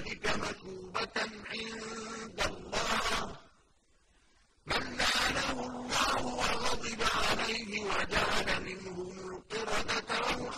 ذلك مثوبة عند الله. من لعنه الله وغضب عليه وجعل منهم القردة وهم